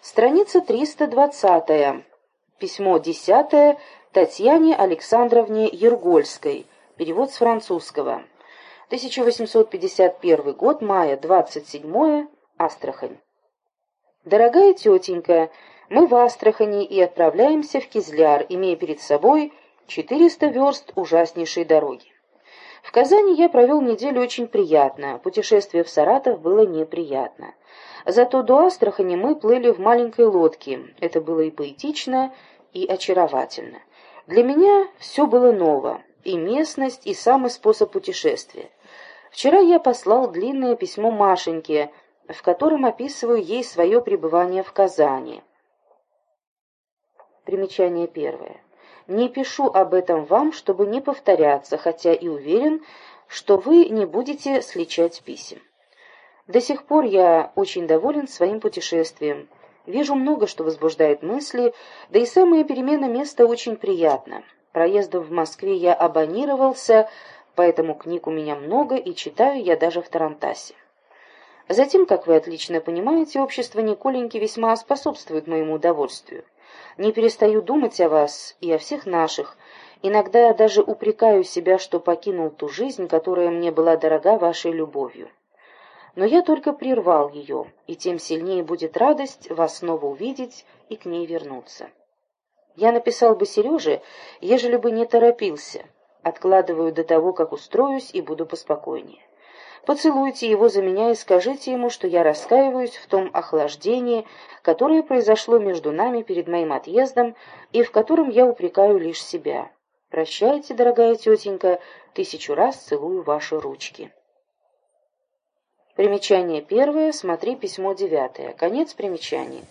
Страница 320. Письмо 10 Татьяне Александровне Ергольской. Перевод с французского. 1851 год, мая 27 Астрахань. Дорогая тетенька, мы в Астрахани и отправляемся в Кизляр, имея перед собой 400 верст ужаснейшей дороги. В Казани я провел неделю очень приятно, путешествие в Саратов было неприятно. Зато до Астрахани мы плыли в маленькой лодке, это было и поэтично, и очаровательно. Для меня все было ново, и местность, и самый способ путешествия. Вчера я послал длинное письмо Машеньке, в котором описываю ей свое пребывание в Казани. Примечание первое. Не пишу об этом вам, чтобы не повторяться, хотя и уверен, что вы не будете сличать писем. До сих пор я очень доволен своим путешествием. Вижу много, что возбуждает мысли, да и самая перемена места очень приятна. Проездом в Москве я абонировался, поэтому книг у меня много, и читаю я даже в Тарантасе. Затем, как вы отлично понимаете, общество Николеньки весьма способствует моему удовольствию. Не перестаю думать о вас и о всех наших. Иногда я даже упрекаю себя, что покинул ту жизнь, которая мне была дорога вашей любовью. Но я только прервал ее, и тем сильнее будет радость вас снова увидеть и к ней вернуться. Я написал бы Сереже, ежели бы не торопился. Откладываю до того, как устроюсь, и буду поспокойнее. Поцелуйте его за меня и скажите ему, что я раскаиваюсь в том охлаждении, которое произошло между нами перед моим отъездом и в котором я упрекаю лишь себя. Прощайте, дорогая тетенька, тысячу раз целую ваши ручки. Примечание первое, смотри письмо девятое. Конец примечаний.